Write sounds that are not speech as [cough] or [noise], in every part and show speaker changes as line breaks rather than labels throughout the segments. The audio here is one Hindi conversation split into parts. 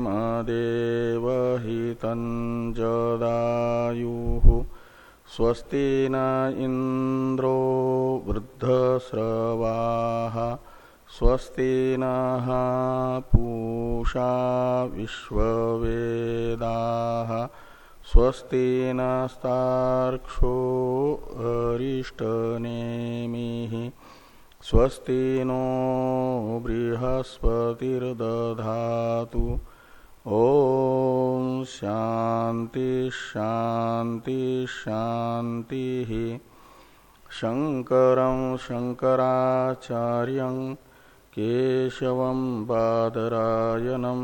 मदेवहितञ्जदायुः स्वस्ति न इन्द्रो वृद्धस्रवाः स्वस्ति नः पूषा विश्ववेदाः स्वस्ति नस्तार्क्षो अरिष्टनेमिः स्वस्ति नो बृहस्पतिर्दधातु ॐ शान्ति शान्ति शान्तिः शङ्करं शङ्कराचार्यं केशवं बादरायणं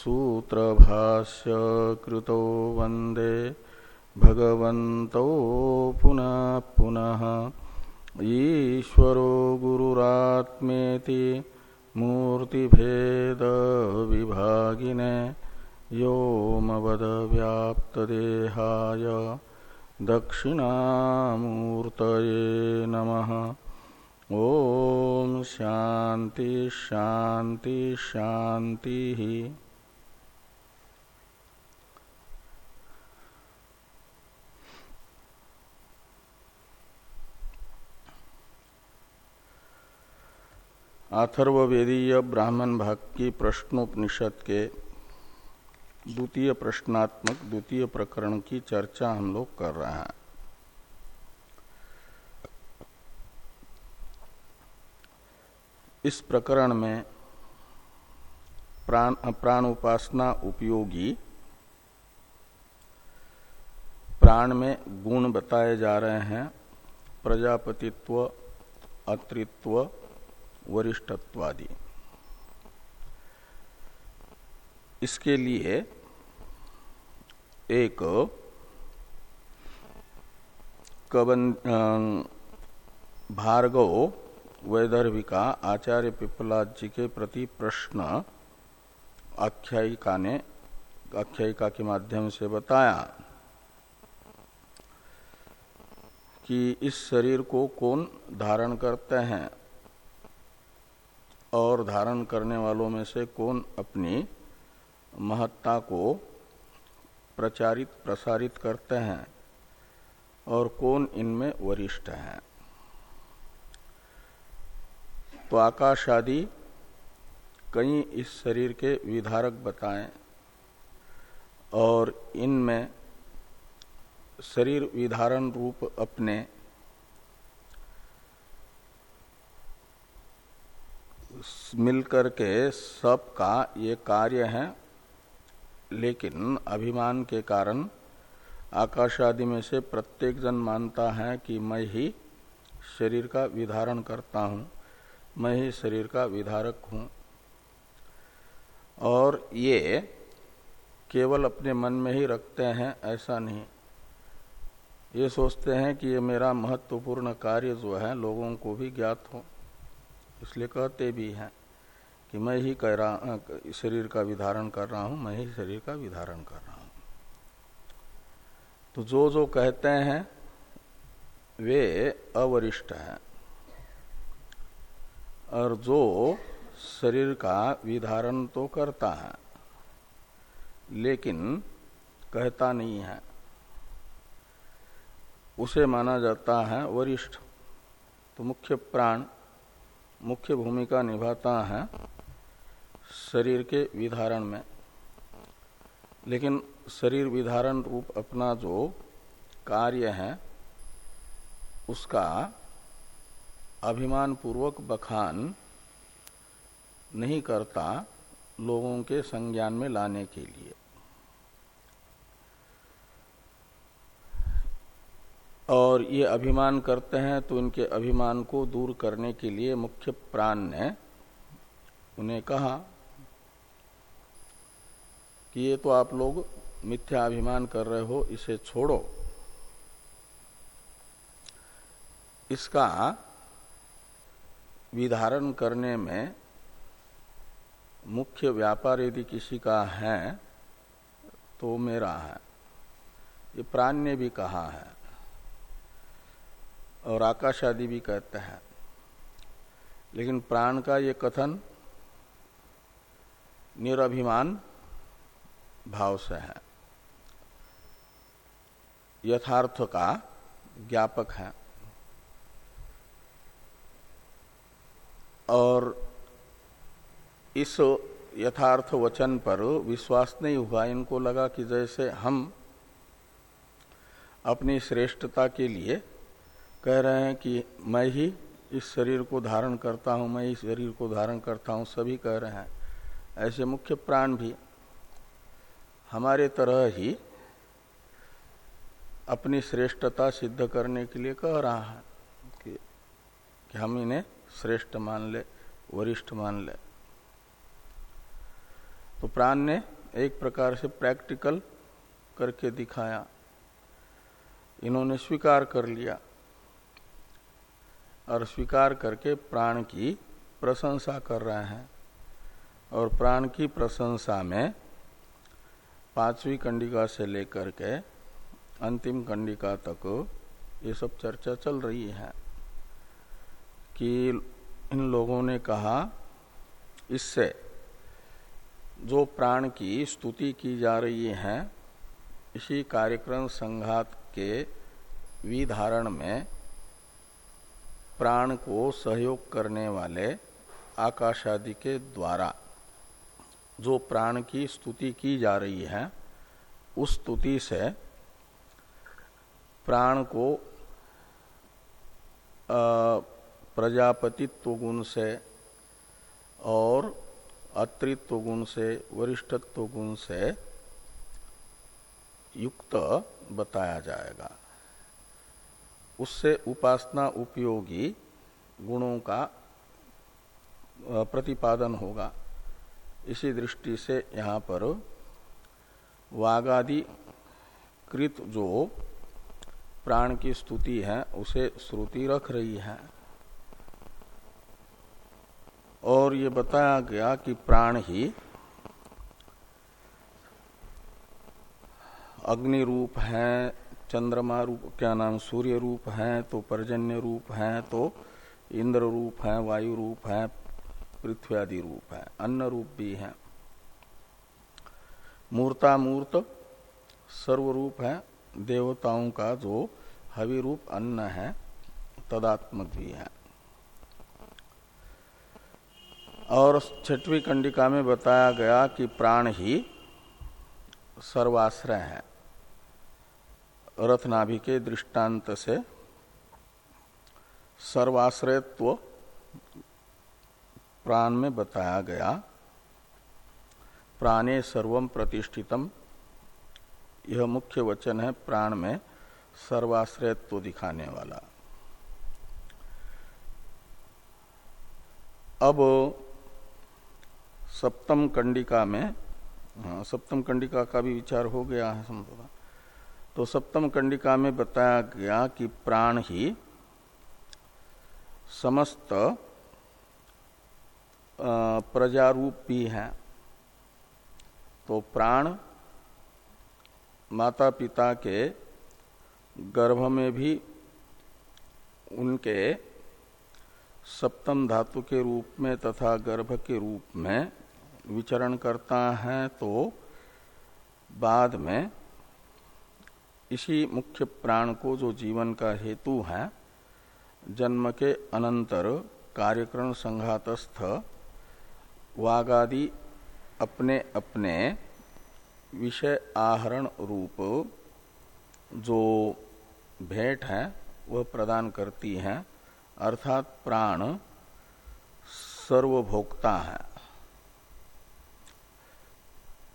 सूत्रभाष्य कृतो वंदे भगवन्तौ पुनः पुनः ईश्वरो गुरुरात्मेति मूर्तिभेद विभागिने व्योमवदव्याप्तदेहाय दक्षिणामूर्तये नमः। ॐ शान्ति शान्ति शान्तिः। अथर्वेदीय ब्राह्मण भाग की प्रश्नोपनिषद के द्वितीय प्रश्नात्मक द्वितीय प्रकरण की चर्चा हम लोग कर रहे हैं। इस प्रकरण में प्राण प्राण उपासना उपयोगी प्राण में गुण बताए जा रहे हैं, प्रजापतित्व अत्रित्व वरिष्ठत्वादि। इसके लिए एक कबन भार्गव वैदर्भिका आचार्य पिपलाद जी के प्रति प्रश्न आख्यायिका ने, आख्यायिका के माध्यम से बताया कि इस शरीर को कौन धारण करते हैं? और धारण करने वालों में से कौन अपनी महत्ता को प्रचारित, प्रसारित करते हैं और कौन इनमें वरिष्ठ है? तो आकाश आदि कई इस शरीर के विधारक बताएँ और इनमें शरीर विधारण रूप अपने मिलकर के सब का ये कार्य है, लेकिन अभिमान के कारण आकाश आदि में से प्रत्येक जन मानता है कि मैं ही शरीर का विधारण करता हूँ, मैं ही शरीर का विधारक हूँ। और ये केवल अपने मन में ही रखते हैं, ऐसा नहीं। ये सोचते हैं कि ये मेरा महत्वपूर्ण कार्य जो है, लोगों को भी ज्ञात हो। इसलिए कहते भी हैं कि मैं ही कह रहा शरीर का विधारण कर रहा हूँ, मैं ही शरीर का विधारण कर रहा हूँ। तो जो जो कहते हैं, वे अवरिष्ठ हैं। और जो शरीर का विधारण तो करता है, लेकिन कहता नहीं है, उसे माना जाता है वरिष्ठ तो मुख्य प्राण मुख्य भूमिका निभाता है शरीर के विधारण में। लेकिन शरीर विधारण रूप अपना जो कार्य है, उसका अभिमान पूर्वक बखान नहीं करता लोगों के संज्ञान में लाने के लिए। और ये अभिमान करते हैं तो इनके अभिमान को दूर करने के लिए मुख्य प्राण ने उन्हें कहा कि ये तो आप लोग मिथ्या अभिमान कर रहे हो, इसे छोड़ो। इसका विधारण करने में मुख्य व्यापार यदि किसी का है तो मेरा है। ये प्राण ने भी कहा है। और आकाश आदि भी कहते हैं। लेकिन प्राण का ये कथन निरभिमान भाव से है। यथार्थ का ज्ञापक है। और इस यथार्थ वचन पर विश्वास नहीं हुआ। इनको लगा कि जैसे हम अपनी श्रेष्ठता के लिए कह रहे हैं कि मैं ही इस शरीर को धारण करता हूँ मैं इस शरीर को धारण करता हूँ सभी कह रहे हैं। ऐसे मुख्य प्राण भी हमारे तरह ही अपनी श्रेष्ठता सिद्ध करने के लिए कह रहा है कि, कि हम इन्हें श्रेष्ठ मान ले वरिष्ठ मान ले। तो प्राण ने एक प्रकार से प्रैक्टिकल करके दिखाया। इन्होंने स्वीकार कर लिया। और स्वीकार करके प्राण की प्रशंसा कर रहे हैं। और प्राण की प्रशंसा में पांचवी कंडिका से लेकर के अंतिम कंडिका तक ये सब चर्चा चल रही है कि इन लोगों ने कहा, इससे जो प्राण की स्तुति की जा रही है, इसी कार्यक्रम संघात के विधारण में प्राण को सहयोग करने वाले आकाश आदि के द्वारा जो प्राण की स्तुति की जा रही है, उस स्तुति से प्राण को प्रजापतित्व गुण से और अतृत्व गुण से, वरिष्ठत्व गुण से युक्त बताया जाएगा। उससे उपासना उपयोगी गुणों का प्रतिपादन होगा। इसी दृष्टि से यहाँ पर वागादि कृत जो प्राण की स्तुति है, उसे श्रुति रख रही है। और ये बताया गया कि प्राण ही अग्नि रूप है चंद्रमा रूप, क्या नाम, सूर्य रूप है तो पर्जन्य रूप है तो इंद्र रूप है, वायु रूप है, पृथ्वी आदि रूप है, अन्न रूप भी है। मूर्तामूर्त सर्वरूप है, देवताओं का जो हवि रूप अन्न है, तदात्मक भी है। और छठवीं कंडिका में बताया गया कि प्राण ही सर्वाश्रय है। रथनाभि के दृष्टांत से सर्वाश्रयत्व प्राण में बताया गया। प्राणे सर्वम प्रतिष्ठितम। यह मुख्य वचन है प्राण में सर्वाश्रयत्व दिखाने वाला। अब सप्तम कंडिका में हाँ सप्तम कंडिका का भी विचार हो गया है समझा तो सप्तम कंडिका में बताया गया कि प्राण ही समस्त प्रजारूप भी है। तो प्राण माता पिता के गर्भ में भी उनके सप्तम धातु के रूप में तथा गर्भ के रूप में विचरण करता है तो बाद में इसी मुख्य प्राण को जो जीवन का हेतु है, जन्म के अनंतर कार्यक्रम संघातस्थ, वागादि अपने अपने विषय आहरण रूप जो भेंट है, वह प्रदान करती है, अर्थात प्राण सर्वभोक्ता है।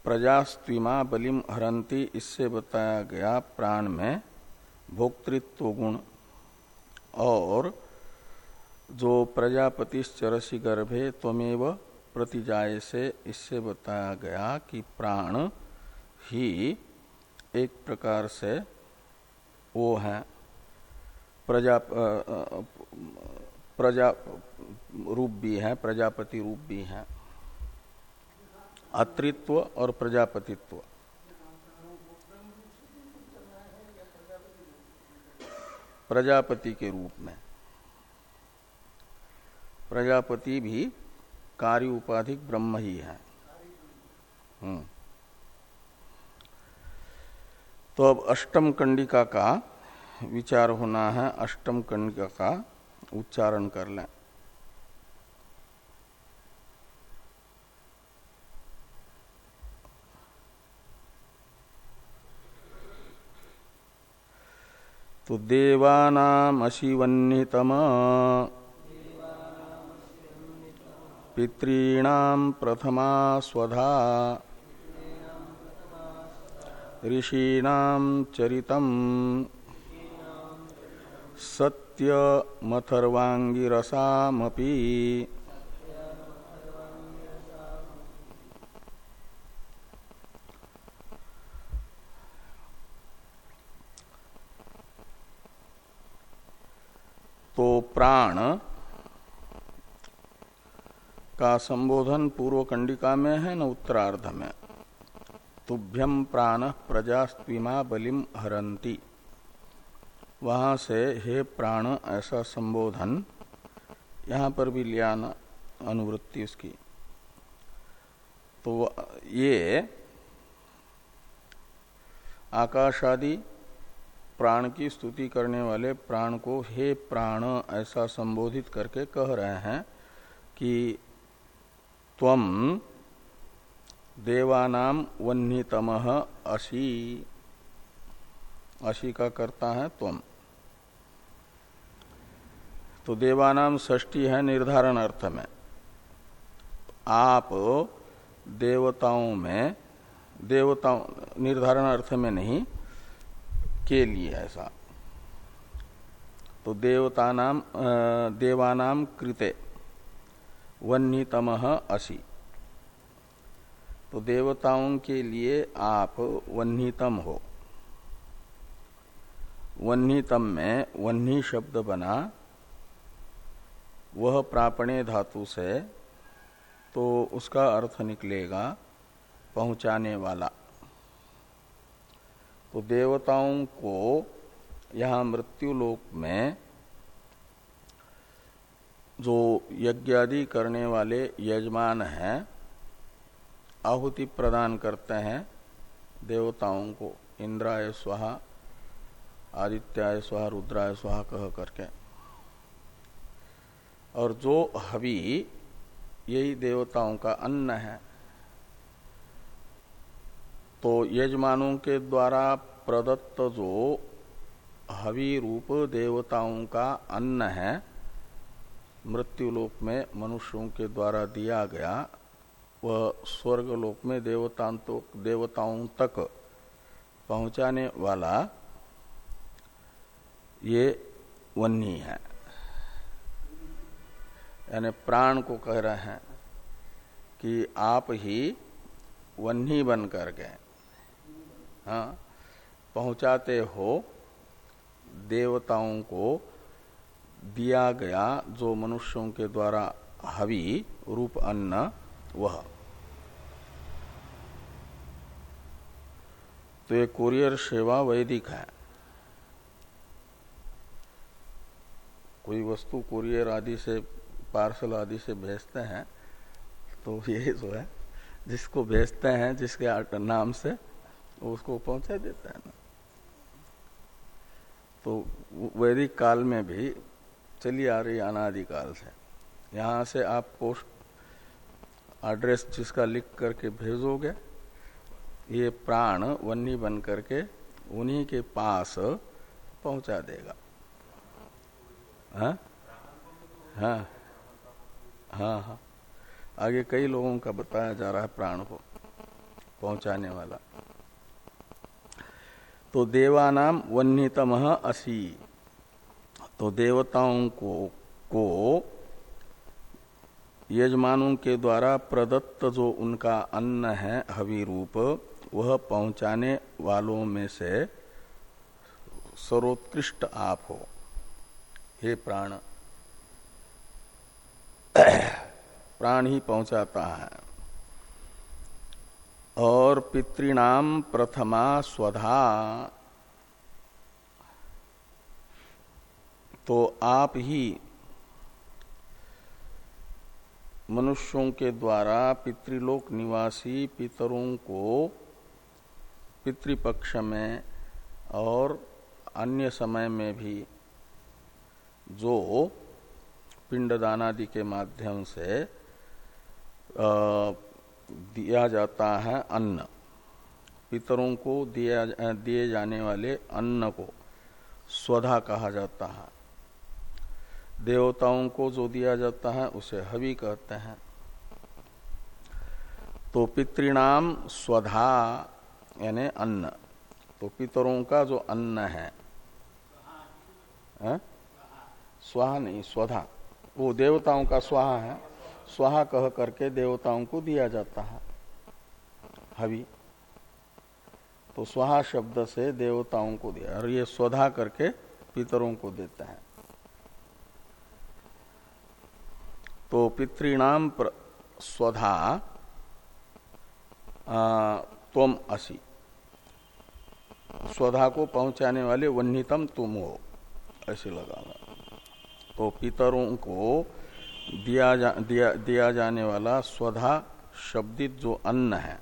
प्रजास्त्विमा बलिम हरंती इससे बताया गया प्राण में भोक्तृत्व गुण और जो प्रजापतिश्चरसी गर्भे त्वमेव प्रतिजाय से, इससे बताया गया कि प्राण ही एक प्रकार से वो है। प्रजा प्रजा रूप भी है, प्रजापति रूप भी है। अतृत्व और प्रजापतित्व। प्रजापति के रूप में। प्रजापति भी कार्य उपाधिक ब्रह्म ही है। हम्म। तो अब अष्टम कंडिका का विचार होना है। अष्टम कंडिका का उच्चारण कर लें। तो देवानामशिवन्नितम पितॄणाम प्रथमा स्वधा। ऋषीणाम चरितम। सत्यमथर्वांगिरसामपि तो प्राण का संबोधन पूर्व कंडिका में है, न उत्तरार्ध में। तुभ्यम प्राण प्रजास्त्विमा बलिम हरंती वहाँ से हे प्राण, ऐसा संबोधन यहाँ पर भी लिया न अनुवृत्ति उसकी। तो ये आकाशादि प्राण की स्तुति करने वाले प्राण को, हे प्राण, ऐसा संबोधित करके कह रहे हैं कि तम देवानाम वन्नीतम असी असी का करता है तम तो देवानाम षष्टी है निर्धारण अर्थ में। आप देवताओं में, देवताओं, निर्धारण अर्थ में नहीं के लिए ऐसा। तो देवता नाम देवानाम कृते वन्नीतम असी। तो देवताओं के लिए आप वन्नीतम हो। वन्नीतम में वन्नी शब्द बना, वह प्रापणे धातु से तो उसका अर्थ निकलेगा पहुँचाने वाला। तो देवताओं को यहाँ मृत्यु लोक में जो यज्ञादि करने वाले यजमान हैं, आहुति प्रदान करते हैं देवताओं को, इंद्राय स्वाहा, आदित्याय स्वाहा, रुद्राय स्वाहा कह करके। और जो हवि, यही देवताओं का अन्न है। तो यजमानों के द्वारा प्रदत्त जो हवि रूप देवताओं का अन्न है, मृत्युलोक में मनुष्यों के द्वारा दिया गया, वह स्वर्गलोक में देवताओं देवताओं तक पहुँचाने वाला ये वन्नी है। यानी प्राण को कह रहे हैं कि आप ही वन्नी बन कर गए। हाँ पहुंचाते हो, देवताओं को दिया गया जो मनुष्यों के द्वारा हवि रूप अन्न वह। तो ये कुरियर सेवा वैदिक है। कोई वस्तु कुरियर आदि से, पार्सल आदि से भेजते हैं तो ये जो है, जिसको भेजते हैं, जिसके नाम से उसको पहुँचा देता है ना। तो वैदिक काल में भी चली आ रही अनादिकाल से। यहाँ से आप पोस्ट एड्रेस जिसका लिख करके भेजोगे, ये प्राण वन्नी बन करके उन्हीं के पास पहुँचा देगा। हाँ? हाँ। हाँ हाँ। आगे कई लोगों का बताया जा रहा है प्राण को पहुँचाने वाला। तो देवानाम वन्यतम असी। तो देवताओं को को यजमानों के द्वारा प्रदत्त जो उनका अन्न है हवि रूप वह पहुँचाने वालों में से सर्वोत्कृष्ट आप हो। हे प्राण प्राण ही पहुंचाता है। और पितृणाम प्रथमा स्वधा। तो आप ही मनुष्यों के द्वारा पितृलोक निवासी पितरों को पितृपक्ष में और अन्य समय में भी जो पिंडदान आदि के माध्यम से दिया जाता है अन्न। पितरों को दिया दिए जाने वाले अन्न को स्वधा कहा जाता है। देवताओं को जो दिया जाता है, उसे हवि कहते हैं। तो पितृणाम स्वधा, यानी अन्न। तो पितरों का जो अन्न है? स्वाहा नहीं, स्वधा। वो देवताओं का स्वाहा है। स्वाहा कह करके देवताओं को दिया जाता है। हवि तो स्वाहा शब्द से देवताओं को दिया, और ये स्वधा करके पितरों को देते हैं। तो पितृणाम स्वधा तुम असी। स्वधा को पहुँचाने वाले वन्यतम तुम हो, ऐसे लगाना। तो पितरों को दिया जा, दिया, दिया जाने वाला स्वधा शब्दित जो अन्न है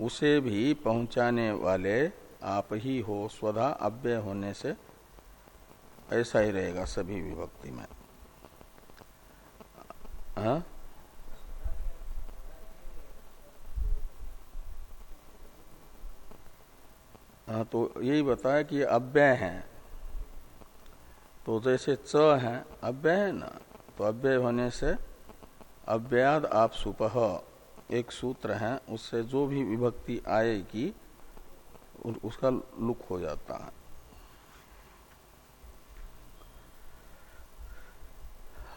उसे भी पहुँचाने वाले आप ही हो स्वधा अव्यय होने से ऐसा ही रहेगा सभी विभक्ति में। हाँ? हाँ तो यही बताया कि अव्यय है। तो जैसे च है अव्यय है ना? तो अव्यय होने से अव्याद आप सुपह, एक सूत्र है, उससे जो भी विभक्ति आएगी उसका लुक हो जाता है।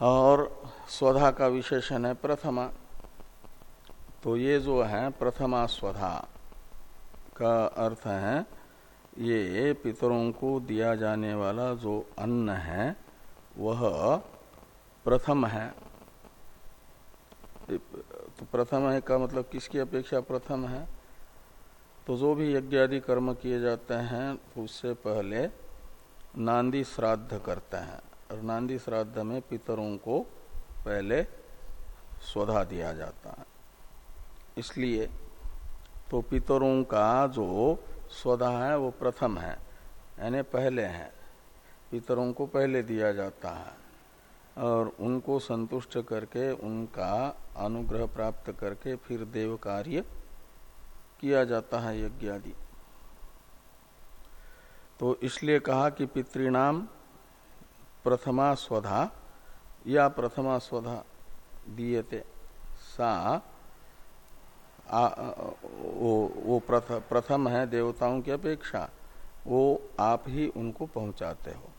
और स्वधा का विशेषण है प्रथमा। तो ये जो है, प्रथमा स्वधा का अर्थ है, ये पितरों को दिया जाने वाला जो अन्न है, वह प्रथम है। तो प्रथम है का मतलब किसकी अपेक्षा प्रथम है? तो जो भी यज्ञ आदि कर्म किए जाते हैं तो उससे पहले नांदी श्राद्ध करते हैं। और नांदी श्राद्ध में पितरों को पहले स्वधा दिया जाता है। इसलिए तो पितरों का जो स्वधा है, वो प्रथम है। यानी पहले है। पितरों को पहले दिया जाता है। और उनको संतुष्ट करके उनका अनुग्रह प्राप्त करके फिर देव कार्य किया जाता है यज्ञ आदि। तो इसलिए कहा कि पितृणाम प्रथमा स्वधा या प्रथमा स्वधा दीयते सा आ, वो वो प्रथ, प्रथम है देवताओं की अपेक्षा वो आप ही उनको पहुंचाते हो।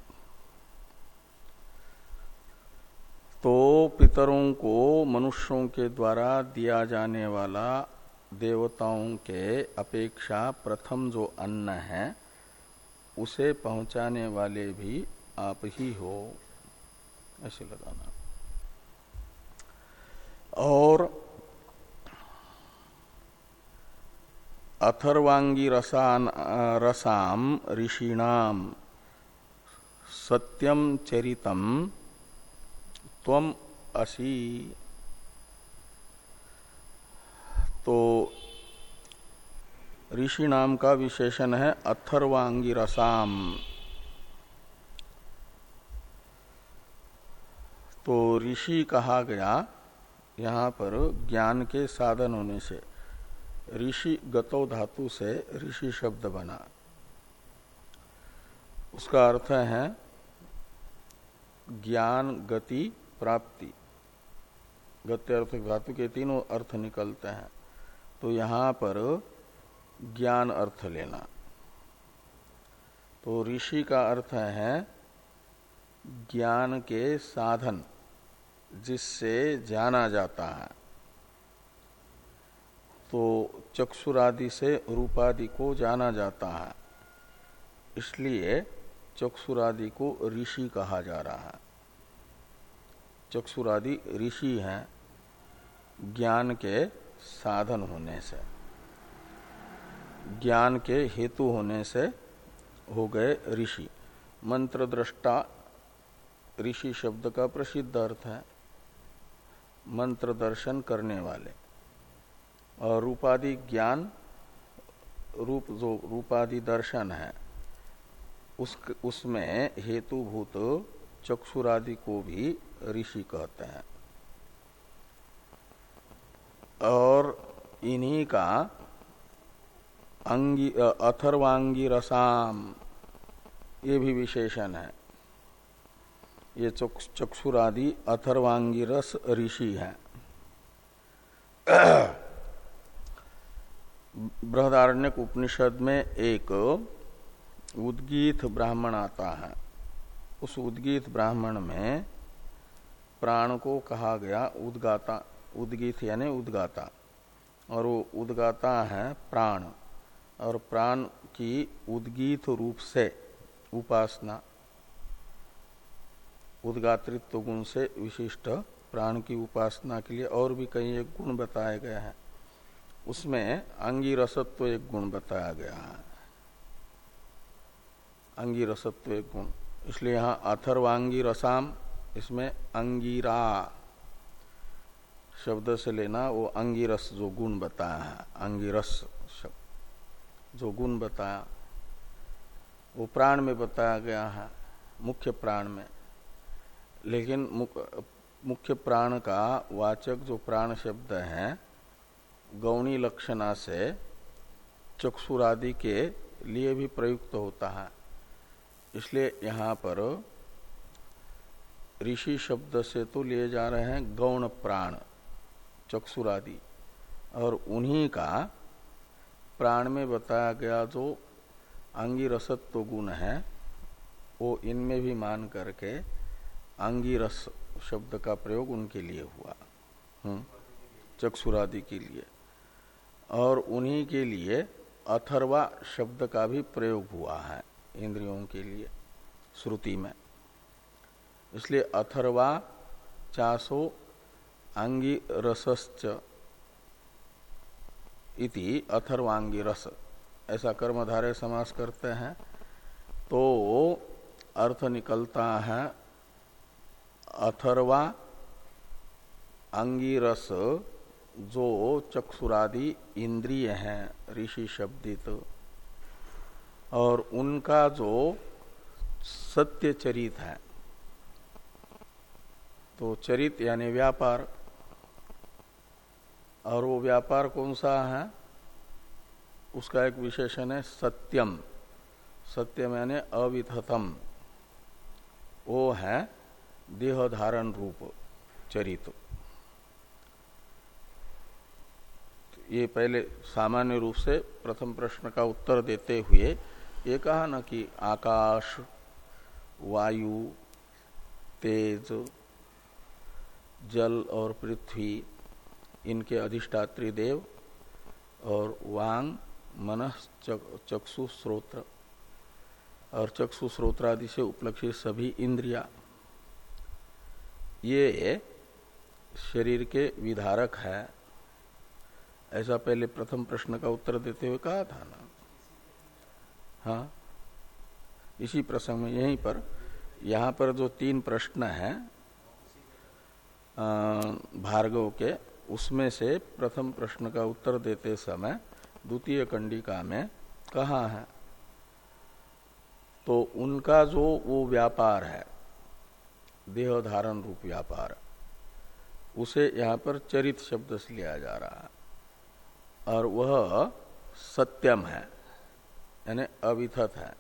तो पितरों को मनुष्यों के द्वारा दिया जाने वाला देवताओं के अपेक्षा प्रथम जो अन्न है, उसे पहुँचाने वाले भी आप ही हो। ऐसे लगाना। और अथर्वांगी रसान रसाम, ऋषिणाम सत्यम चरितम तम असी। तो ऋषि नाम का विशेषण है अथर्वांगी रसाम तो ऋषि कहा गया, यहाँ पर ज्ञान के साधन होने से, ऋषि गतो धातु से ऋषि शब्द बना। उसका अर्थ है ज्ञान, गति प्राप्ति। गति अर्थ धातु के तीनों अर्थ निकलते हैं। तो यहाँ पर ज्ञान अर्थ लेना। तो ऋषि का अर्थ है ज्ञान के साधन जिससे जाना जाता है। तो चक्षुरादि से रूपादि को जाना जाता है। इसलिए चक्षुरादि को ऋषि कहा जा रहा है। चक्षुरादि ऋषि हैं, ज्ञान के साधन होने से। ज्ञान के हेतु होने से हो गए ऋषि। मंत्र दृष्टा ऋषि शब्द का प्रसिद्ध अर्थ है मंत्र दर्शन करने वाले। और रूपादि ज्ञान, रूप जो रूपादि दर्शन है, उस उसमें हेतुभूत चक्षुरादि को भी ऋषि कहते हैं। और इन्हीं का अंगी अथर्वांगी रसाम ये भी विशेषण है। ये चक्षुरादि अथर्वांगी रस ऋषि है। बृहदारण्य उपनिषद में एक उद्गीत ब्राह्मण आता है। उस उद्गीत ब्राह्मण में प्राण को कहा गया उद्गाता, उद्गीत यानी उद्गाता। और वो उद्गाता है प्राण। और प्राण की उद्गीत रूप से उपासना, उद्गातृत्व गुण से विशिष्ट प्राण की उपासना के लिए और भी कई एक गुण बताए गए हैं। उसमें अंगी रसत्व एक गुण बताया गया है। अंगी रसत्व एक गुण। इसलिए यहाँ अथर्वांगी रसाम इसमें अंगीरा शब्द से लेना, वो अंगिरस जो गुण बताया है, अंगिरस शब्द, जो गुण बताया, वो प्राण में बताया गया है, मुख्य प्राण में। लेकिन मुख्य प्राण का वाचक जो प्राण शब्द है, गौणी लक्षणा से चक्षुरादि के लिए भी प्रयुक्त होता है। इसलिए यहाँ पर ऋषि शब्द से तो लिए जा रहे हैं गौण प्राण चक्षुरादि। और उन्हीं का प्राण में बताया गया जो अंगी रसत्व गुण है वो इनमें भी मान करके अंगी रस शब्द का प्रयोग उनके लिए हुआ। हम्म, चक्षुरादि के लिए। और उन्हीं के लिए अथर्वा शब्द का भी प्रयोग हुआ है इंद्रियों के लिए श्रुति में। इसलिए अथर्वा चासो आंगी रसश्च इति अथर्वांगी रस ऐसा कर्मधारय समास करते हैं। तो अर्थ निकलता है अथर्वा अंगी रस जो चक्षुरादि इंद्रिय हैं, ऋषि शब्दित। और उनका जो सत्य चरित है तो चरित यानी व्यापार। और वो व्यापार कौन सा है? उसका एक विशेषण है सत्यम। सत्यम यानी अविथतम वो है देह धारण रूप, चरित। ये पहले सामान्य रूप से प्रथम प्रश्न का उत्तर देते हुए ये कहा ना कि आकाश, वायु, तेज जल और पृथ्वी, इनके अधिष्ठात्री देव और वांग, मन चक्षु स्रोत्र। और चक्षु स्रोत्र आदि से उपलक्षित सभी इंद्रिया। ये शरीर के विधारक है। ऐसा पहले प्रथम प्रश्न का उत्तर देते हुए कहा था ना? हाँ। इसी प्रसंग में यहीं पर, यहाँ पर जो तीन प्रश्न हैं भार्गव के, उसमें से प्रथम प्रश्न का उत्तर देते समय द्वितीय कंडिका में कहा है तो उनका जो वो व्यापार है देह धारण रूप व्यापार, उसे यहाँ पर चरित शब्द से लिया जा रहा है, और वह सत्यम है, यानी अविथत है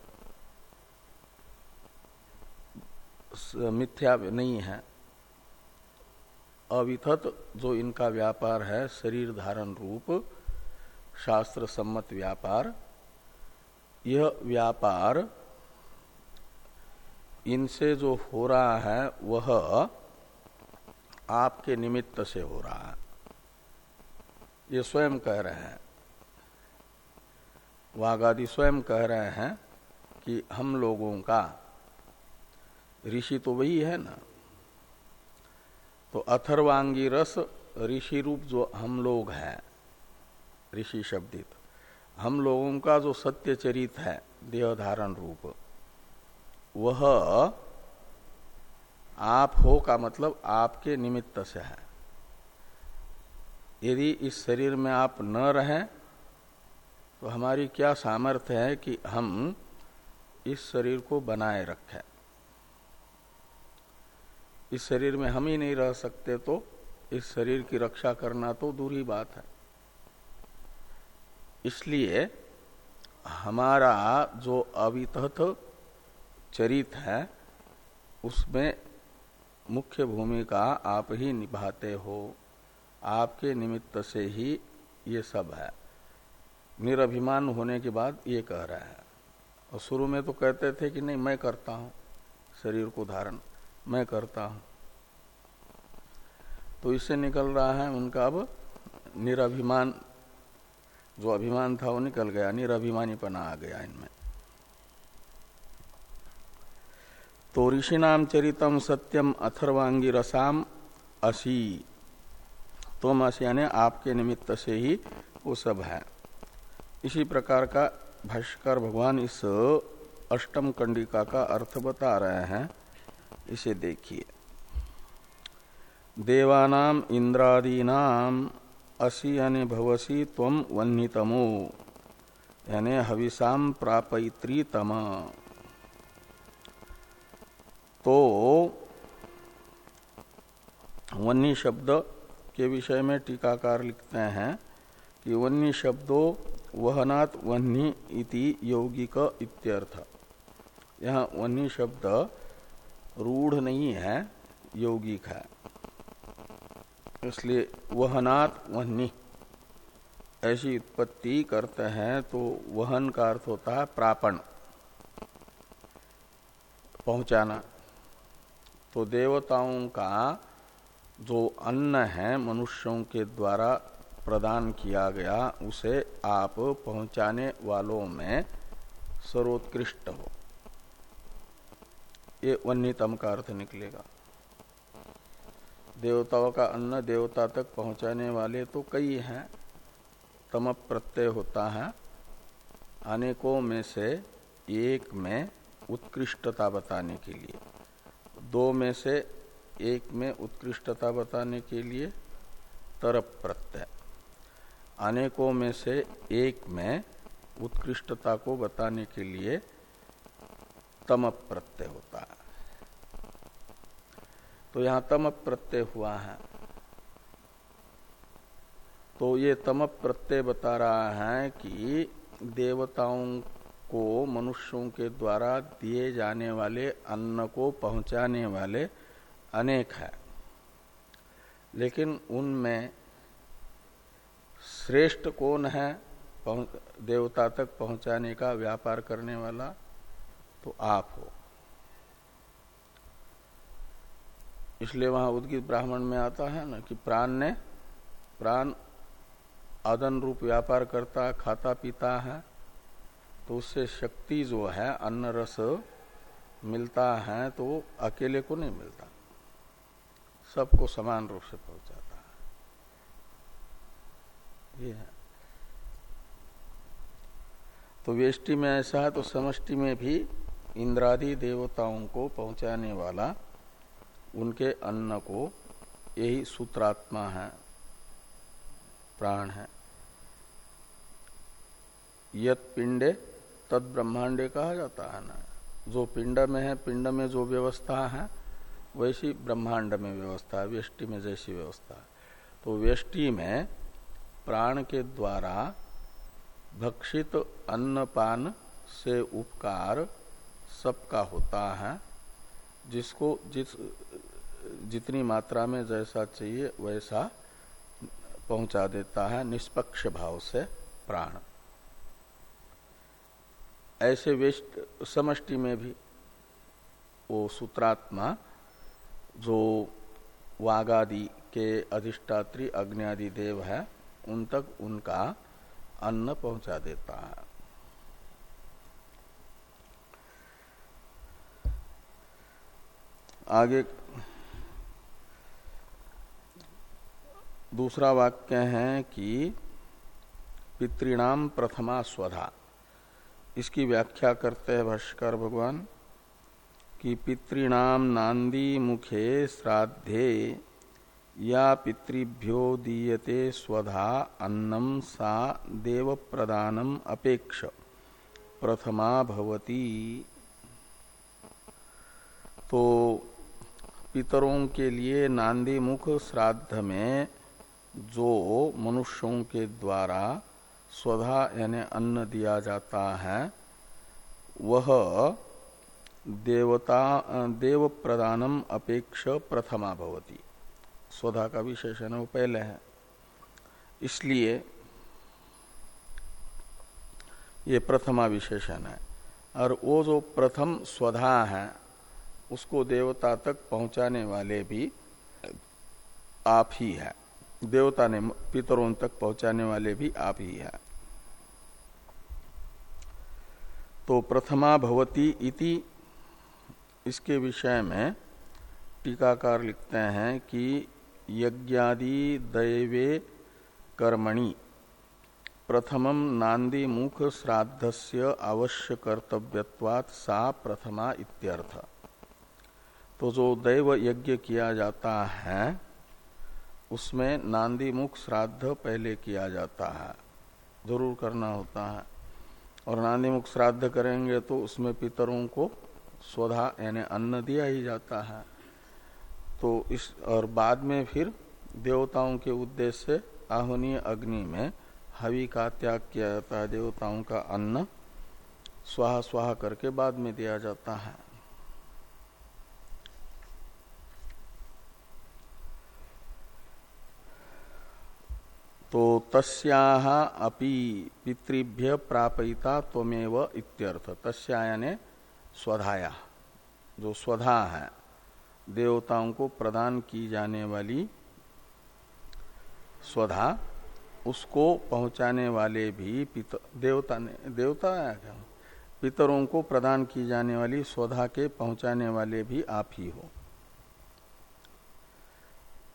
मिथ्या नहीं है अविथत जो इनका व्यापार है, शरीर धारण रूप, शास्त्र सम्मत व्यापार। यह व्यापार इनसे जो हो रहा है, वह आपके निमित्त से हो रहा है। ये स्वयं कह रहे हैं। वागादि स्वयं कह रहे हैं कि हम लोगों का, ऋषि तो वही है ना? तो अथर्वांगी रस ऋषि रूप जो हम लोग हैं, ऋषि शब्दित, हम लोगों का जो सत्य चरित है देह धारण रूप, वह आप हो का मतलब आपके निमित्त से है। यदि इस शरीर में आप न रहें तो हमारी क्या सामर्थ्य है कि हम इस शरीर को बनाए रखे? इस शरीर में हम ही नहीं रह सकते तो इस शरीर की रक्षा करना तो दूर बात है। इसलिए हमारा जो अवितहत चरित है, उसमें मुख्य भूमिका आप ही निभाते हो। आपके निमित्त से ही ये सब है। निरभिमान होने के बाद ये कह रहा है। और शुरू में तो कहते थे कि नहीं, मैं करता हूँ, शरीर को धारण। मैं करता हूँ। तो इससे निकल रहा है उनका अब निराभिमान। जो अभिमान था वो निकल गया निराभिमानीपना आ गया इनमें। तो ऋषि नाम चरितम सत्यम अथर्वांगी रसाम असी। तुम असी यानी आपके निमित्त से ही वो सब है। इसी प्रकार का भाष्कर भगवान इस अष्टम कंडिका का अर्थ बता रहे हैं। इसे देखिए। देवानाम इंद्रादीनाम असी यानी भवसी तम वन्नीतमो यानी हविषाम प्रापयत्री तम तो वन्नी शब्द के विषय में टीकाकार लिखते हैं कि वन्नी शब्दों वहनात् वन्नी इति यौगिक इत्यर्थ। यह वन्नी शब्द रूढ़ नहीं है, यौगिक है। इसलिए वहनात् वहनी ऐसी उत्पत्ति करते हैं तो वहन का अर्थ होता है प्रापण। पहुंचाना। तो देवताओं का जो अन्न है मनुष्यों के द्वारा प्रदान किया गया, उसे आप पहुँचाने वालों में सर्वोत्कृष्ट हो। ये वन्यतम का अर्थ निकलेगा। देवताओं का अन्न देवता तक पहुँचाने वाले तो कई हैं, तम प्रत्यय होता है। अनेकों में से एक में उत्कृष्टता बताने के लिए, दो में से एक में उत्कृष्टता बताने के लिए तरप प्रत्यय। अनेकों में से एक में उत्कृष्टता को बताने के लिए तम प्रत्यय होता है। तो यहाँ तम प्रत्यय हुआ है। तो ये तम प्रत्यय बता रहा है कि देवताओं को, मनुष्यों के द्वारा दिए जाने वाले अन्न को पहुँचाने वाले अनेक है। लेकिन उनमें श्रेष्ठ कौन है? देवता तक पहुँचाने का, व्यापार करने वाला तो आप हो। इसलिए वहाँ उद्गित ब्राह्मण में आता है ना कि प्राण ने, प्राण आदन रूप व्यापार करता, खाता, पीता है तो उससे शक्ति जो है, अन्न, रस मिलता है तो अकेले को नहीं मिलता। सबको समान रूप से पहुंचाता है। ये है। तो वेष्टि में ऐसा है तो समष्टि में भी इंद्रादि देवताओं को पहुँचाने वाला उनके अन्न को यही सूत्रात्मा है, प्राण है। यत पिंडे तद ब्रह्मांडे कहा जाता है ना। जो पिंड में है, पिंड में जो व्यवस्था है, वैसी ब्रह्मांड में व्यवस्था है, व्यष्टि में जैसी व्यवस्था है। तो व्यष्टि में प्राण के द्वारा भक्षित अन्नपान से उपकार सबका होता है, जिसको जिस, जितनी मात्रा में जैसा चाहिए वैसा पहुँचा देता है निष्पक्ष भाव से प्राण। ऐसे वेस्ट समष्टि में भी वो सूत्रात्मा जो वागादि के अधिष्ठात्री अग्नि आदि देव है, उन तक उनका अन्न पहुँचा देता है। आगे दूसरा वाक्य है कि पितृणाम प्रथमा स्वधा। इसकी व्याख्या करते हैं भाष्कर भगवान कि पितृणाम नांदी मुखे श्राद्धे, या पितृभ्यो दीयते स्वधा अन्नम सा देव प्रदानम अपेक्ष। प्रथमा भवती। तो पितरों के लिए नांदी मुख श्राद्ध में जो मनुष्यों के द्वारा स्वधा यानी अन्न दिया जाता है, वह देवता, देव प्रदानम अपेक्ष प्रथमा भवती। स्वधा का विशेषण वो पहले है। इसलिए ये प्रथमा विशेषण है। और वो जो प्रथम स्वधा है उसको देवता तक पहुँचाने वाले भी आप ही है। देवता ने पितरों तक पहुँचाने वाले भी आप ही है। तो प्रथमा भवती इति इसके विषय में टीकाकार लिखते हैं कि यज्ञादि दैवे कर्मणि प्रथमम नांदी मुख श्राद्धस्य अवश्य कर्तव्यवात सा प्रथमा इत्यर्थ। तो जो दैव यज्ञ किया जाता है, उसमें नांदी मुख श्राद्ध पहले किया जाता है। ज़रूर करना होता है। और नांदी मुख श्राद्ध करेंगे तो उसमें पितरों को स्वधा यानी अन्न दिया ही जाता है। तो इस, और बाद में फिर देवताओं के उद्देश्य से आहुनीय अग्नि में हवि का त्याग किया जाता है। देवताओं का अन्न स्वाहा स्वाहा करके बाद में दिया जाता है। तो अपि पितृभ्य प्रापिता त्वमेव इत्यर्थ। तस्या यानी स्वधाया। जो स्वधा है देवताओं को प्रदान की जाने वाली स्वधा उसको पहुँचाने वाले भी पित, देवता ने देवता है क्या? पितरों को प्रदान की जाने वाली स्वधा के पहुँचाने वाले भी आप ही हो।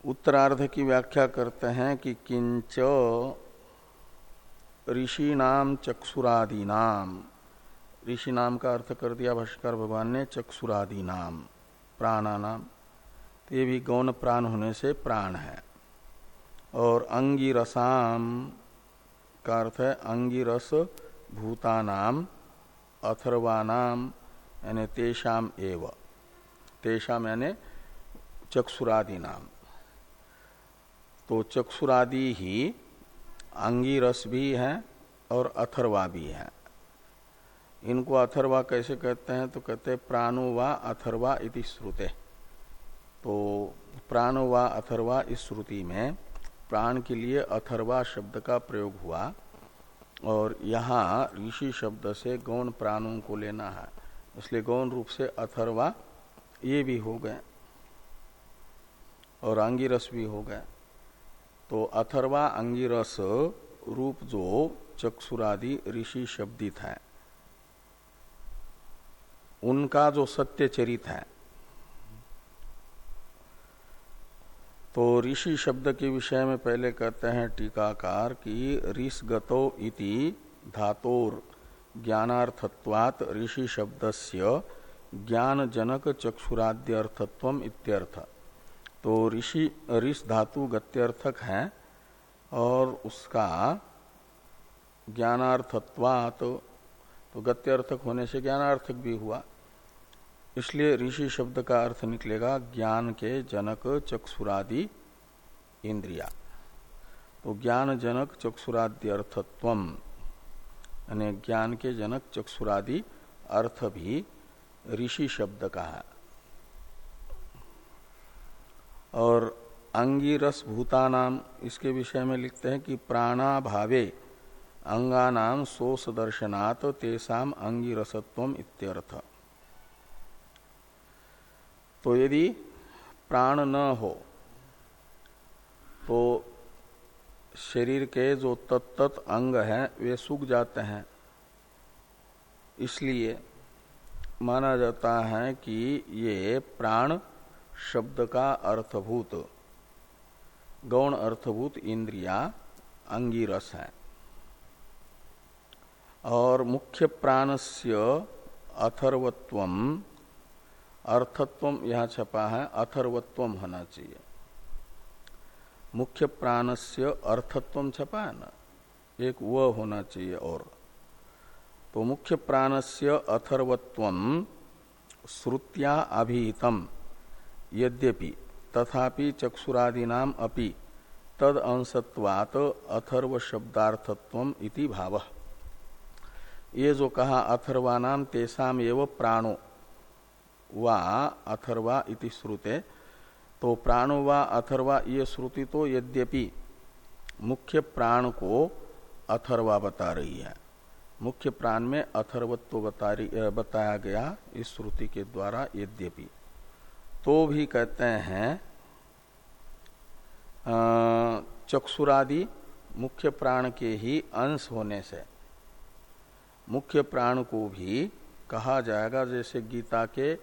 उत्तरार्ध की व्याख्या करते हैं कि किंच ऋषि नाम चक्षुरादि नाम ऋषि नाम का अर्थ कर दिया भाष्कर भगवान ने चक्षुरादि नाम प्राणा नाम तो ये भी गौन प्राण होने से प्राण है। और अंगिरसाम का अर्थ है अंगिरस भूतानाम, अथर्वानाम, यानी तेषाम एव। तेषाम यानी चक्षुरादि नाम तो चक्षुरादि ही अंगिरस भी है और अथर्वा भी है। इनको अथर्वा कैसे कहते हैं? तो कहते हैं प्राणो व अथर्वा इति श्रुते। तो प्राणो व अथर्वा इस श्रुति में प्राण के लिए अथर्वा शब्द का प्रयोग हुआ और यहाँ ऋषि शब्द से गौण प्राणों को लेना है। इसलिए गौण रूप से अथर्वा ये भी हो गए और आंगिरस भी हो गए। तो अथर्वा अंगिरस रूप जो चक्षुरादि ऋषि शब्दित है। उनका जो सत्य चरित है। तो ऋषि शब्द के विषय में पहले कहते हैं टीकाकार कि ऋष गतो इति धातोर ज्ञानार्थत्वात ऋषि शब्दस्य ज्ञान जनक चक्षुराद्यर्थत्व इत्यर्थ। तो ऋषि ऋष धातु गत्यर्थक है और उसका ज्ञानार्थत्वात तो गत्यर्थक होने से ज्ञानार्थक भी हुआ। इसलिए ऋषि शब्द का अर्थ निकलेगा ज्ञान के जनक चक्षुरादि इंद्रिया। तो ज्ञान जनक चक्षुरादि अर्थत्व यानी ज्ञान के जनक चक्षुरादि अर्थ भी ऋषि शब्द का है। और अंगिरस भूतानाम, इसके विषय में लिखते हैं कि प्राणाभावे अंगानाम सोस दर्शनात् तेसाम अंगिरसत्व इत्यर्थ। तो यदि प्राण न हो तो शरीर के जो तत्त अंग हैं, वे सूख जाते हैं। इसलिए माना जाता है कि ये प्राण शब्द का अर्थभूत। गौण अर्थभूत इंद्रिया, अंगिरस है। और मुख्य प्राणस्य अथर्वत्वम अर्थत्व यहाँ छपा है, अथर्वत्व होना चाहिए। मुख्य प्राणस्य अर्थत्व छपा है ना? एक व होना चाहिए और। तो मुख्य प्राणस्य अथर्वत्व, श्रुत्या अभिहितम। यद्यपि तथापि चक्षुरादीना अपि तद अंशत्वात अथर्व शब्दार्थत्व इति भाव। ये जो कहा अथर्वानाम तेसाम एव प्राणो वा अथर्वा इति श्रुते तो प्राणो वा अथर्वा ये श्रुति तो यद्यपि मुख्य प्राण को अथर्वा बता रही है। मुख्य प्राण में अथर्वत्व बता बताया गया इस श्रुति के द्वारा यद्यपि। तो भी कहते हैं चक्षुरादि मुख्य प्राण के ही अंश होने से। मुख्य प्राण को भी कहा जाएगा, जैसे गीता के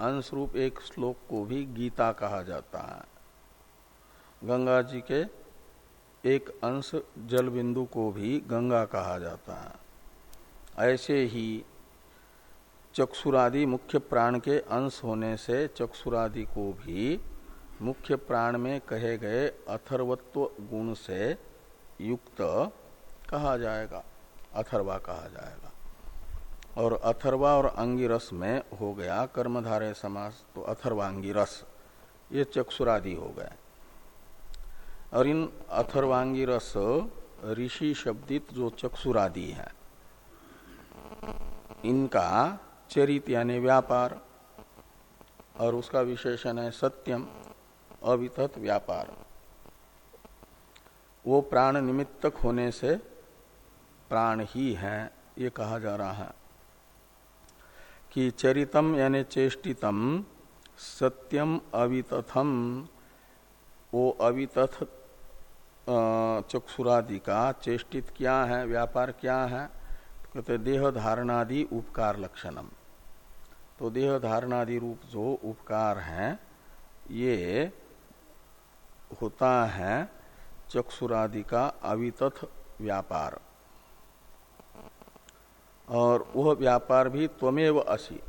अंश रूप एक श्लोक को भी गीता कहा जाता है। गंगा जी के एक अंश जल बिंदु को भी गंगा कहा जाता है। ऐसे ही चक्षुरादि मुख्य प्राण के अंश होने से चक्षुरादि को भी मुख्य प्राण में कहे गए अथर्वत्व गुण से युक्त कहा जाएगा, अथर्वा कहा जाएगा। और अथर्वा और अंगिरस में हो गया कर्मधारय समास तो अथर्वांगी रस ये चक्षुरादि हो गए। और इन अथर्वांगी रस ऋषि शब्दित जो चक्षुरादि है, इनका चरित यानी व्यापार, और उसका विशेषण है सत्यम, अवितत व्यापार। वो प्राण निमित्तक होने से प्राण ही है, ये कहा जा रहा है। कि चरितम यानी चेष्टितम, सत्यम अवितथम, वो अवितथ चक्षुरादि का चेष्टित क्या है, व्यापार क्या है कहते देह धारणादि उपकार लक्षणम। तो देह धारणादि रूप जो उपकार है, ये होता है चक्षुरादि का अवितथ व्यापार। और वह व्यापार भी त्वमेव असी।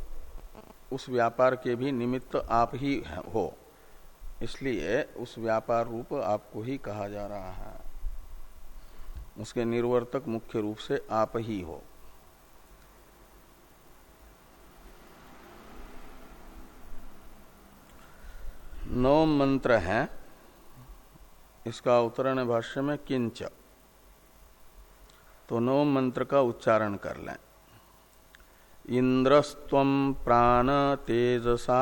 उस व्यापार के भी निमित्त आप ही, हो। इसलिए उस व्यापार रूप आपको ही कहा जा रहा है। उसके निर्वर्तक मुख्य रूप से आप ही हो। नौ मंत्र है। इसका उत्तरण भाष्य में किंच। तो नौ मंत्र का उच्चारण कर लें। इंद्रस्व प्राण तेजसा।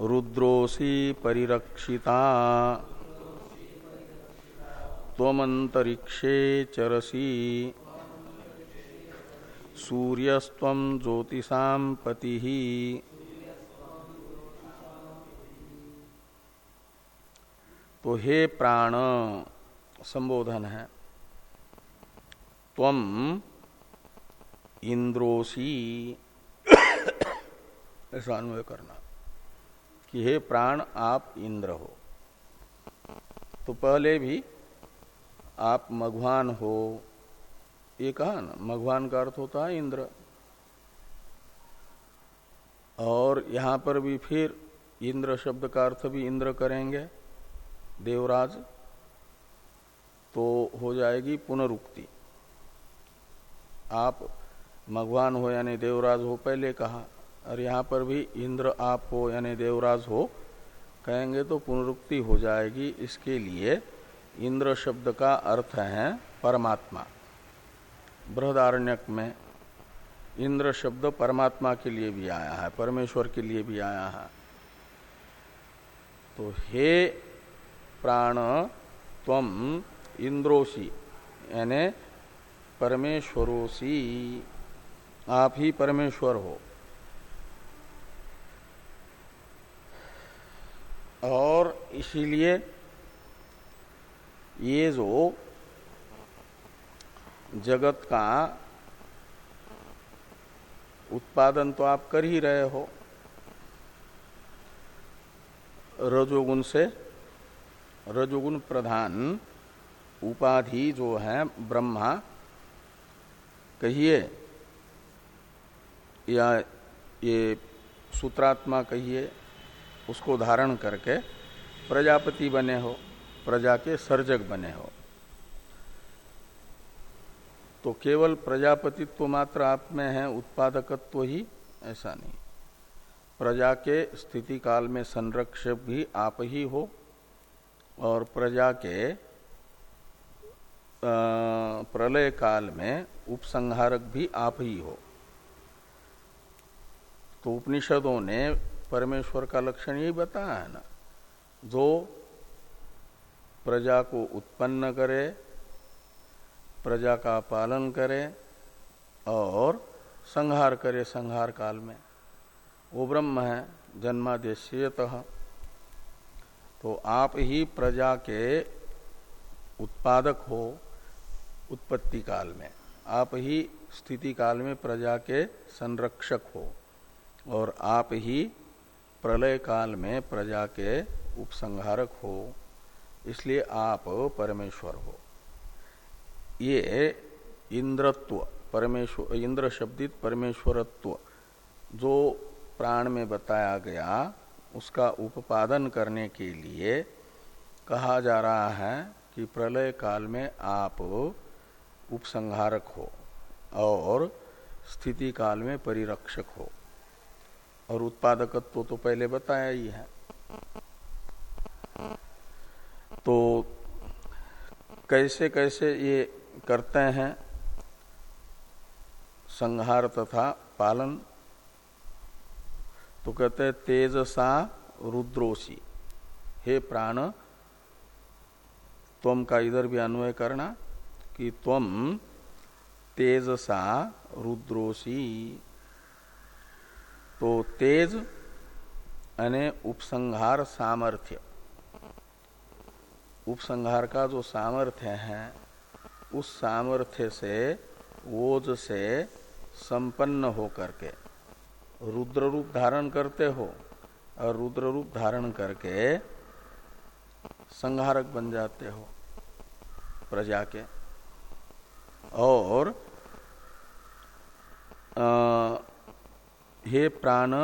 रुद्रोसी परिरक्षिता। त्वमंतरिक्षे चरसी। सूर्यस्व ज्योतिषा पति। तो हे प्राण, संबोधन है। तम इंद्रोसी ऐसा अन्वय करना। कि हे प्राण, आप इंद्र हो। तो पहले भी आप मघवान हो। ये कहा ना, मघवान का अर्थ होता है इंद्र। और यहाँ पर भी फिर इंद्र शब्द का अर्थ भी इंद्र करेंगे। देवराज तो हो जाएगी पुनरुक्ति। आप भगवान हो यानी देवराज हो, पहले कहा। और यहाँ पर भी इंद्र आप हो यानी देवराज हो, कहेंगे तो पुनरुक्ति हो जाएगी। इसके लिए इंद्र शब्द का अर्थ है परमात्मा। बृहदारण्यक में इंद्र शब्द परमात्मा के लिए भी आया है, परमेश्वर के लिए भी आया है। तो हे प्राण तम इंद्रोसी यानी परमेश्वरोसी आप ही परमेश्वर हो। और इसीलिए ये जो जगत का उत्पादन तो आप कर ही रहे हो। रजोगुण से रजोगुण प्रधान उपाधि जो है, ब्रह्मा, कहिए, या ये सूत्रात्मा कहिए, उसको धारण करके प्रजापति बने हो, प्रजा के सर्जक बने हो। तो केवल प्रजापतित्व मात्र आप में है, उत्पादकत्व ही, ऐसा नहीं। प्रजा के स्थिति काल में संरक्षक भी आप ही हो और प्रजा के प्रलय काल में उपसंहारक भी आप ही हो। तो उपनिषदों ने परमेश्वर का लक्षण यही बताया है ना, जो प्रजा को उत्पन्न करे, प्रजा का पालन करे और संहार करे, संहार काल में। वो ब्रह्म है, जन्मादेशीयत। तो आप ही प्रजा के उत्पादक हो उत्पत्ति काल में। आप ही स्थिति काल में प्रजा के संरक्षक हो और आप ही प्रलय काल में प्रजा के उपसंहारक हो, इसलिए आप परमेश्वर हो। ये इंद्रत्व परमेश्वर इंद्र शब्दित परमेश्वरत्व जो प्राण में बताया गया उसका उपादन करने के लिए कहा जा रहा है कि प्रलय काल में आप उपसंहारक हो और स्थिति काल में परिरक्षक हो। और उत्पादकत्व तो पहले बताया ही है। तो कैसे कैसे ये करते हैं? संहार तथा पालन तो कहते हैं, तेजसा रुद्रोसी हे प्राण तम का इधर भी अन्वय करना कि तम तेजसा रुद्रोसी तो तेज अने उपसंहार सामर्थ्य। उपसंहार का जो सामर्थ्य है, उस सामर्थ्य से ओज से संपन्न होकर के रुद्र रूप धारण करते हो और रुद्र रूप धारण करके संहारक बन जाते हो प्रजा के। और आ, हे प्राण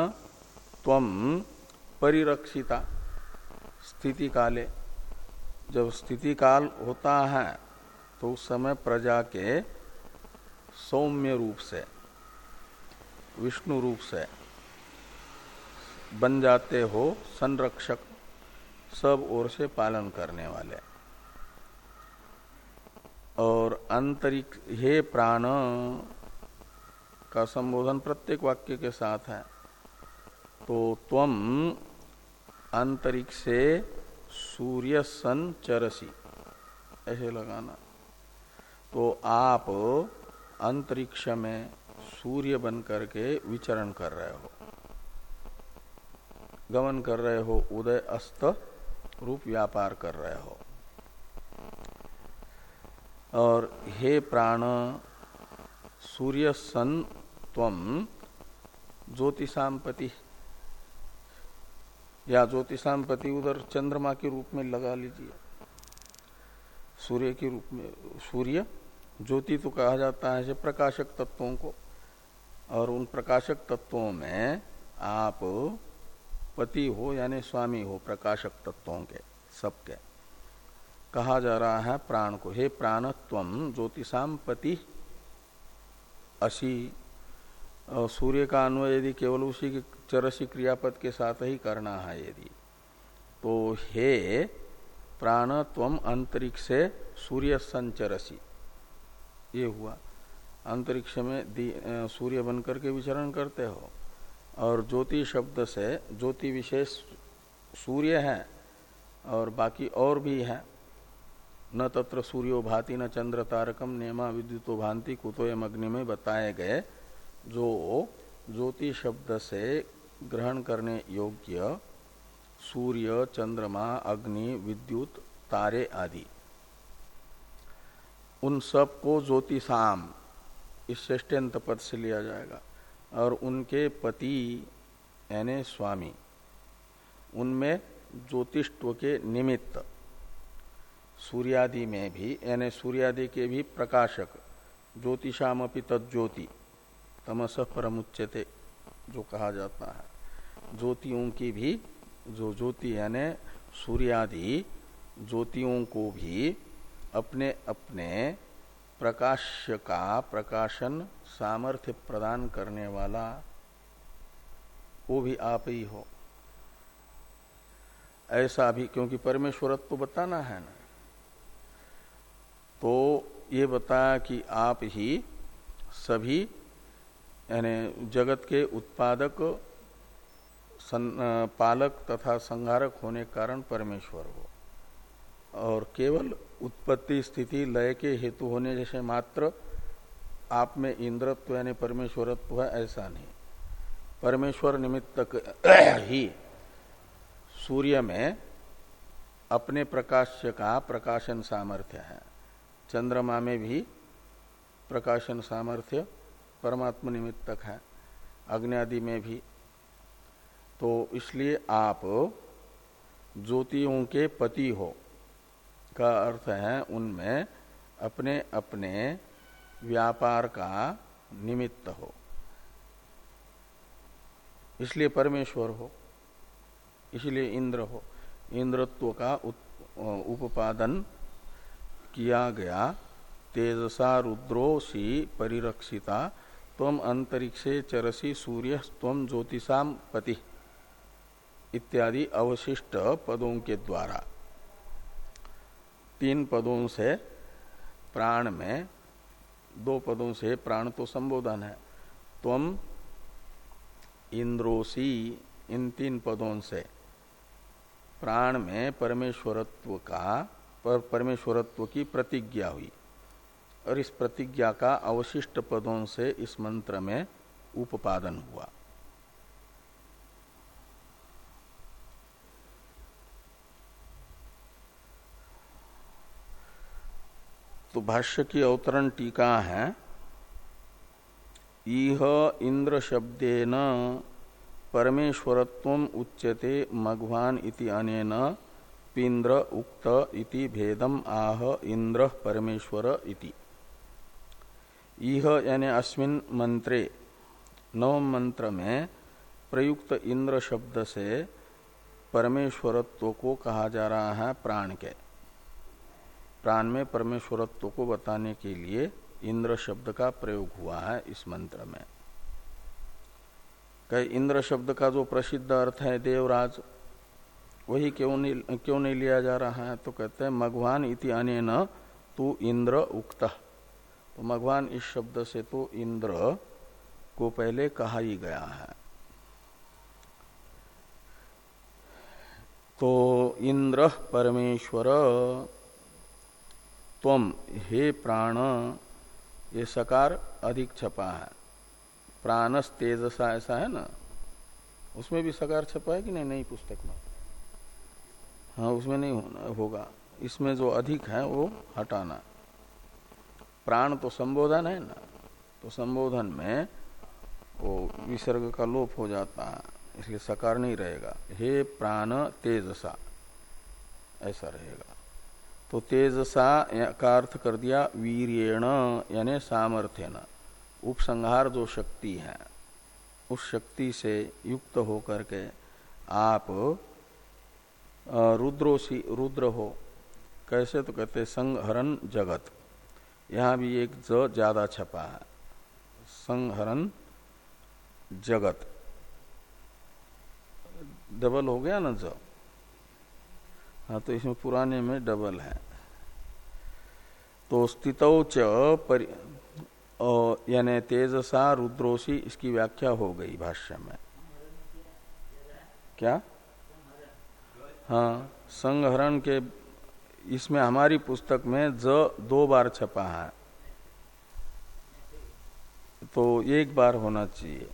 तम परिरक्षिता स्थिति काले। जब स्थिति काल होता है तो उस समय प्रजा के सौम्य रूप से विष्णु रूप से बन जाते हो संरक्षक, सब ओर से पालन करने वाले। और अंतरिक्ष हे प्राण, का संबोधन प्रत्येक वाक्य के साथ है। तो तम अंतरिक्ष से सूर्य संचरसी ऐसे लगाना। तो आप अंतरिक्ष में सूर्य बन करके विचरण कर रहे हो। गमन कर रहे हो, उदय अस्त रूप व्यापार कर रहे हो। और हे प्राण, सूर्य सन तम ज्योतिषापति, या ज्योतिषापति उधर चंद्रमा के रूप में लगा लीजिए। सूर्य के रूप में, सूर्य ज्योति तो कहा जाता है प्रकाशक तत्वों को। और उन प्रकाशक तत्वों में आप पति हो यानी स्वामी हो प्रकाशक तत्वों के, सबके। कहा जा रहा है प्राण को, हे प्राणत्व ज्योतिषाम पति असी। सूर्य का अन्वय यदि केवल उसी के चरसी क्रियापद के साथ ही करना है यदि तो हे प्राण तम अंतरिक्ष से सूर्य संचरसी। ये हुआ। अंतरिक्ष में सूर्य बनकर के विचरण करते हो। और ज्योति शब्द से ज्योति विशेष सूर्य है और बाकी और भी है। न तत्र सूर्यो भाति, न चंद्र तारकम, नेमा विद्युतो भांति कुतोयम अग्नि में बताए गए, जो ज्योति शब्द से ग्रहण करने योग्य सूर्य, चंद्रमा, अग्नि, विद्युत, तारे आदि। उन सबको ज्योतिषाम इस श्रेष्ठ्यंत पद से लिया जाएगा। और उनके पति यानी स्वामी, उनमें ज्योतिष्व के निमित्त, सूर्यादि में भी यानी सूर्यादि के भी प्रकाशक ज्योतिषाम अपनी तज्ज्योति, तमस परमुच्यते, जो कहा जाता है। ज्योतियों की भी, जो ज्योति यानी सूर्यादि, ज्योतियों को भी अपने अपने प्रकाश्य का प्रकाशन सामर्थ्य प्रदान करने वाला, वो भी आप ही हो। ऐसा भी क्योंकि परमेश्वरत्व तो बताना है ना। तो ये बताया कि आप ही सभी, यानी जगत के उत्पादक पालक तथा संहारक होने कारण परमेश्वर हो। और केवल उत्पत्ति स्थिति लय के हेतु होने जैसे मात्र आप में इंद्रत्व यानी परमेश्वरत्व है, ऐसा नहीं। परमेश्वर निमित्तक [clears throat] ही सूर्य में अपने प्रकाश्य का प्रकाशन सामर्थ्य है। चंद्रमा में भी प्रकाशन सामर्थ्य परमात्मा निमित्तक है, अग्नि आदि में भी। तो इसलिए आप ज्योतियों के पति हो। का अर्थ है उनमें अपने अपने व्यापार का निमित्त हो। इसलिए परमेश्वर हो, इसलिए इंद्र हो। इंद्रत्व का उपादन किया गया। तेजसा रुद्रोसी परिरक्षिता तम अंतरिक्षे चरसी सूर्य तम ज्योतिषाम पति इत्यादि अवशिष्ट पदों के द्वारा। तीन पदों से प्राण में, दो पदों से प्राण तो संबोधन है। तम इंद्रोसी, इन तीन पदों से। प्राण में परमेश्वरत्व का, पर परमेश्वरत्व की प्रतिज्ञा हुई। और इस प्रतिज्ञा का अवशिष्ट पदों से इस मंत्र में उपादन हुआ। तो भाष्य की अवतरण टीका है। इह इंद्र शब्देन परमेश्वरत्व उच्यते मघवान इति अनेन पिंद्र उक्त इति भेदम आह इंद्र परमेश्वर इति। इह यानी अस्मिन मंत्रे, नवम मंत्र में प्रयुक्त इंद्र शब्द से परमेश्वरत्व को कहा जा रहा है प्राण के। प्राण में परमेश्वरत्व को बताने के लिए इंद्र शब्द का प्रयोग हुआ है इस मंत्र में। कह, इंद्र शब्द का जो प्रसिद्ध अर्थ है देवराज, वही क्यों नहीं क्यों नहीं लिया जा रहा है? तो कहते हैं मघवान इति न तू इंद्र उक्त। तो मघवान इस शब्द से तो इंद्र को पहले कहा ही गया है। तो इंद्र परमेश्वर तम हे प्राण, ये सकार अधिक छपा है। प्राणस तेजसा ऐसा है ना? उसमें भी सकार छपा है कि नहीं? नई पुस्तक में। हाँ उसमें नहीं होना, होगा। इसमें जो अधिक है, वो हटाना। प्राण तो संबोधन है ना? तो संबोधन में वो विसर्ग का लोप हो जाता है, इसलिए सकार नहीं रहेगा। हे प्राण तेजसा, ऐसा रहेगा। तो तेजसा का अर्थ कर दिया वीरियण, यानी न उपसंहार जो शक्ति है, उस शक्ति से युक्त होकर के आप रुद्रोसी, रुद्र हो। कैसे तो कहते संहरण जगत। यहाँ भी एक ज ज़्यादा छपा है। संहरण जगत। डबल हो गया ना ज? हाँ तो इसमें पुराने में डबल है। तो स्थितौ यानी तेजसा रुद्रोशी, इसकी व्याख्या हो गई भाष्य में। क्या? हाँ संहरण के, इसमें हमारी पुस्तक में ज दो बार छपा है। तो एक बार होना चाहिए।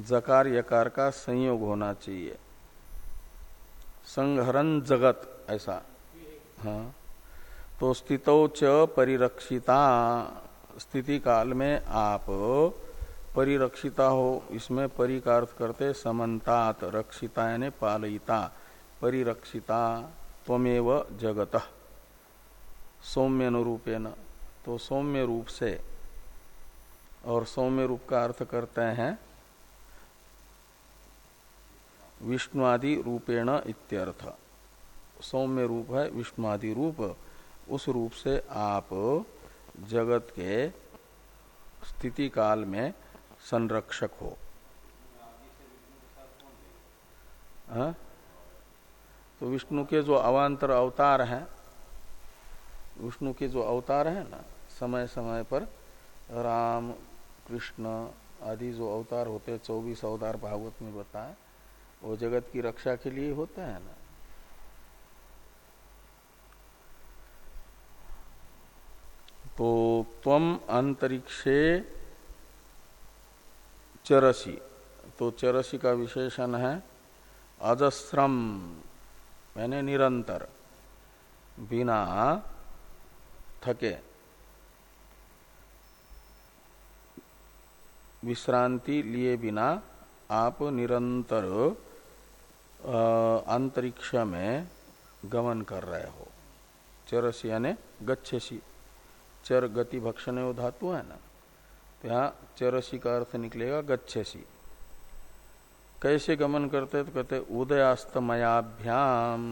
जकार यकार का संयोग होना चाहिए। संहरण जगत, ऐसा। हाँ। तो स्थितौ च परिरक्षिता स्थिति काल में आप परिरक्षिता हो, इसमें परि का अर्थ करते समन्तात, रक्षिता यानी पालयिता, परिरक्षिता त्वमेव जगत, सौम्य अनुरूपेण। तो सौम्य रूप से, और सौम्य रूप का अर्थ करते हैं विष्णुआदि रूपेण इत्यर्थ। सौम्य रूप है, विष्णुआदि रूप। उस रूप से आप जगत के स्थिति काल में संरक्षक हो। हा? तो विष्णु के जो अवान्तर अवतार हैं, विष्णु के जो अवतार हैं ना समय समय पर राम, कृष्ण आदि जो अवतार होते हैं, चौबीस अवतार भागवत में बताए वो जगत की रक्षा के लिए होते हैं ना। तो तम अंतरिक्षे चरसी। तो चरसी का विशेषण है अजस्रम मैंने निरंतर, बिना थके। विश्रांति लिए बिना आप निरंतर अंतरिक्ष में गमन कर रहे हो। चरस यानी गच्छसी चर गति भक्षण वो धातु है ना? तो यहाँ चरसी का अर्थ निकलेगा गच्छसी कैसे गमन करते तो कहते उदयास्तमयाभ्याम।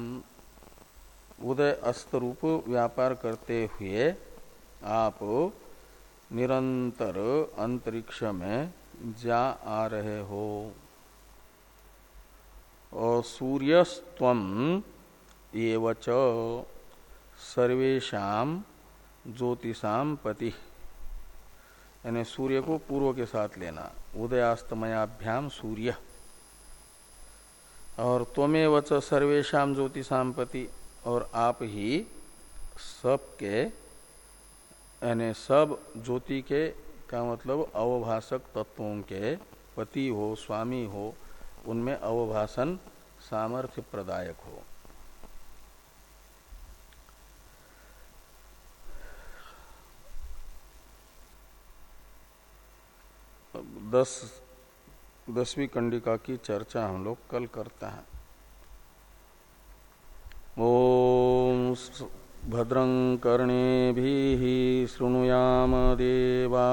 उदय अस्त रूप व्यापार करते हुए आप निरंतर अंतरिक्ष में जा आ रहे हो। सूर्यस्व एवच सर्वेशा ज्योतिषाम पति। यानी सूर्य को पूर्व के साथ लेना उदयास्तमयाभ्याम सूर्य। और त्वमेव सर्वेशा ज्योतिषाम पति, और आप ही सबके, यानी सब ज्योति के, का मतलब अवभाषक तत्वों के पति हो, स्वामी हो उनमें अवभाषण सामर्थ्य प्रदायक हो। दस, दसवीं कंडिका की चर्चा हम लोग कल करते हैं। ओम भद्रं कर्णे भी शृणुयाम देवा।